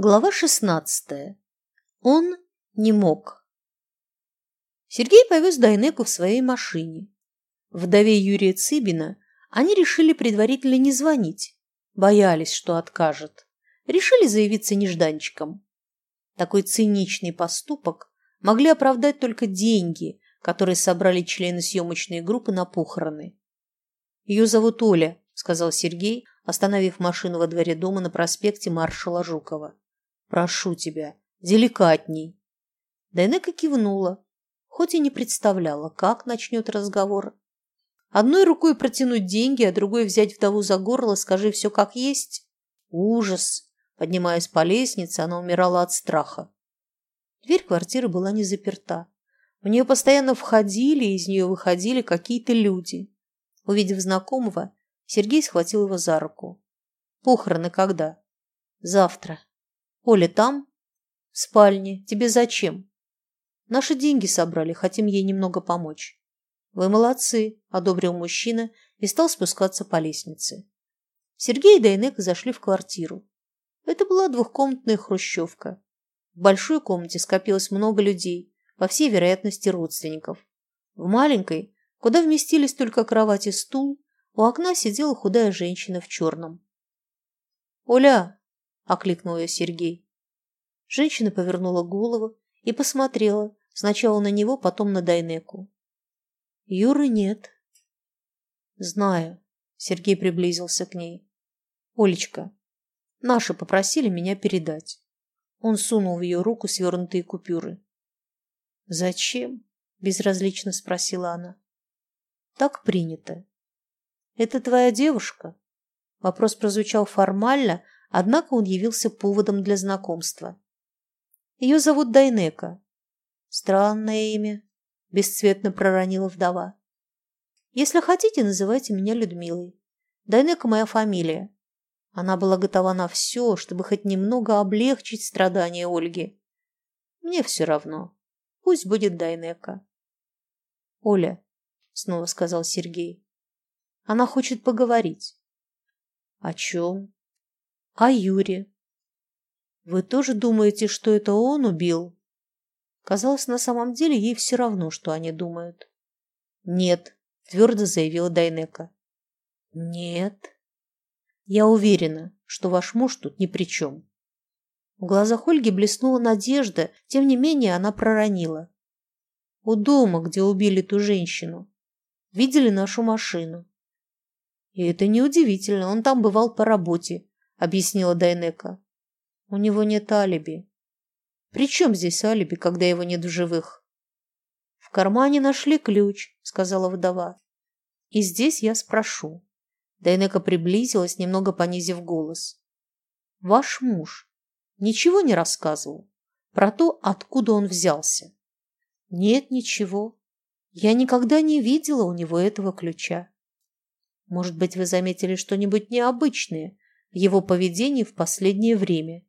Глава шестнадцатая. Он не мог. Сергей повез Дайнеку в своей машине. Вдове Юрия Цыбина они решили предварительно не звонить, боялись, что откажет. Решили заявиться нежданчиком. Такой циничный поступок могли оправдать только деньги, которые собрали члены съемочной группы на похороны. «Ее зовут Оля», — сказал Сергей, остановив машину во дворе дома на проспекте маршала Жукова. Прошу тебя, деликатней. Дайнека кивнула, хоть и не представляла, как начнет разговор. Одной рукой протянуть деньги, а другой взять вдову за горло, скажи все как есть. Ужас! Поднимаясь по лестнице, она умирала от страха. Дверь квартиры была не заперта. В нее постоянно входили и из нее выходили какие-то люди. Увидев знакомого, Сергей схватил его за руку. «Похороны когда?» «Завтра», Оля там? В спальне. Тебе зачем? Наши деньги собрали, хотим ей немного помочь. Вы молодцы, одобрил мужчина и стал спускаться по лестнице. Сергей и Дайнека зашли в квартиру. Это была двухкомнатная хрущевка. В большой комнате скопилось много людей, по всей вероятности родственников. В маленькой, куда вместились только кровать и стул, у окна сидела худая женщина в черном. «Оля, окликнул ее Сергей. Женщина повернула голову и посмотрела сначала на него, потом на Дайнеку. Юры нет. Знаю. Сергей приблизился к ней. Олечка, наши попросили меня передать. Он сунул в ее руку свернутые купюры. Зачем? Безразлично спросила она. Так принято. Это твоя девушка? Вопрос прозвучал формально, Однако он явился поводом для знакомства. Ее зовут Дайнека. Странное имя, бесцветно проронила вдова. Если хотите, называйте меня Людмилой. Дайнека моя фамилия. Она была готова на все, чтобы хоть немного облегчить страдания Ольги. Мне все равно. Пусть будет Дайнека. Оля, снова сказал Сергей. Она хочет поговорить. О чем? А Юре? Вы тоже думаете, что это он убил? Казалось, на самом деле ей все равно, что они думают. Нет, твердо заявила Дайнека. Нет. Я уверена, что ваш муж тут ни при чем. В глазах Ольги блеснула надежда, тем не менее она проронила. У дома, где убили ту женщину, видели нашу машину. И это неудивительно, он там бывал по работе объяснила Дайнека. У него нет алиби. При чем здесь алиби, когда его нет в живых? В кармане нашли ключ, сказала вдова. И здесь я спрошу. Дайнека приблизилась, немного понизив голос. Ваш муж ничего не рассказывал про то, откуда он взялся? Нет, ничего. Я никогда не видела у него этого ключа. Может быть, вы заметили что-нибудь необычное его поведении в последнее время.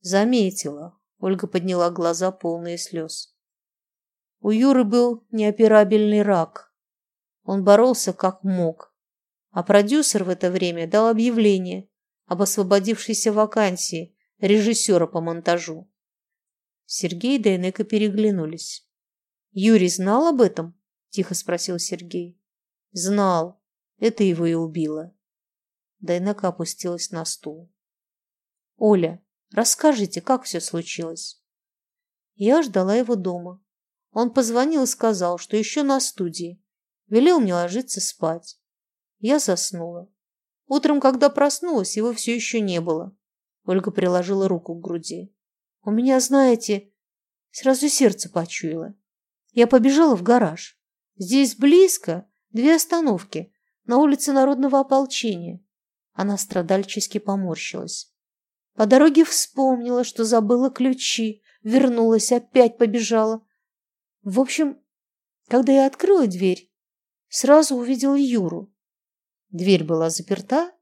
Заметила. Ольга подняла глаза, полные слез. У Юры был неоперабельный рак. Он боролся как мог. А продюсер в это время дал объявление об освободившейся вакансии режиссера по монтажу. Сергей и Дайнека переглянулись. «Юрий знал об этом?» – тихо спросил Сергей. «Знал. Это его и убило». Дайнека опустилась на стул. «Оля, расскажите, как все случилось?» Я ждала его дома. Он позвонил и сказал, что еще на студии. Велел мне ложиться спать. Я заснула. Утром, когда проснулась, его все еще не было. Ольга приложила руку к груди. У меня, знаете, сразу сердце почуяло. Я побежала в гараж. Здесь близко, две остановки, на улице Народного ополчения. Она страдальчески поморщилась. По дороге вспомнила, что забыла ключи, вернулась, опять побежала. В общем, когда я открыла дверь, сразу увидела Юру. Дверь была заперта?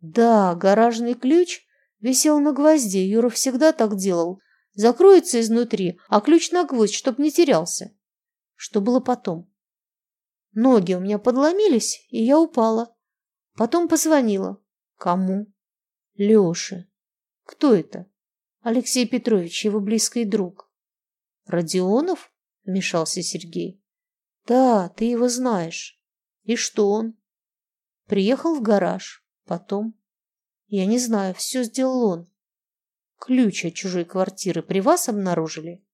Да, гаражный ключ висел на гвозде, Юра всегда так делал. Закроется изнутри, а ключ на гвоздь, чтоб не терялся. Что было потом? Ноги у меня подломились, и я упала. Потом позвонила. Кому? Лёше. Кто это? Алексей Петрович, его близкий друг. Родионов? Вмешался Сергей. Да, ты его знаешь. И что он? Приехал в гараж. Потом... Я не знаю, все сделал он. Ключ от чужой квартиры при вас обнаружили?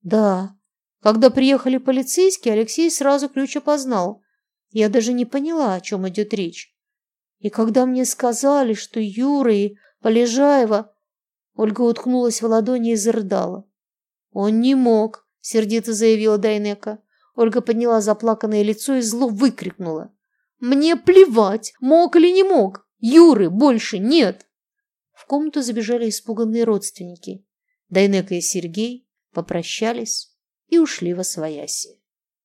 Да. Когда приехали полицейские, Алексей сразу ключ опознал. Я даже не поняла, о чем идет речь. И когда мне сказали, что Юра и Полежаева... Ольга уткнулась в ладони и зарыдала. Он не мог, сердито заявила Дайнека. Ольга подняла заплаканное лицо и зло выкрикнула. «Мне плевать, мог или не мог! Юры больше нет!» В комнату забежали испуганные родственники. Дайнека и Сергей попрощались и ушли во свояси.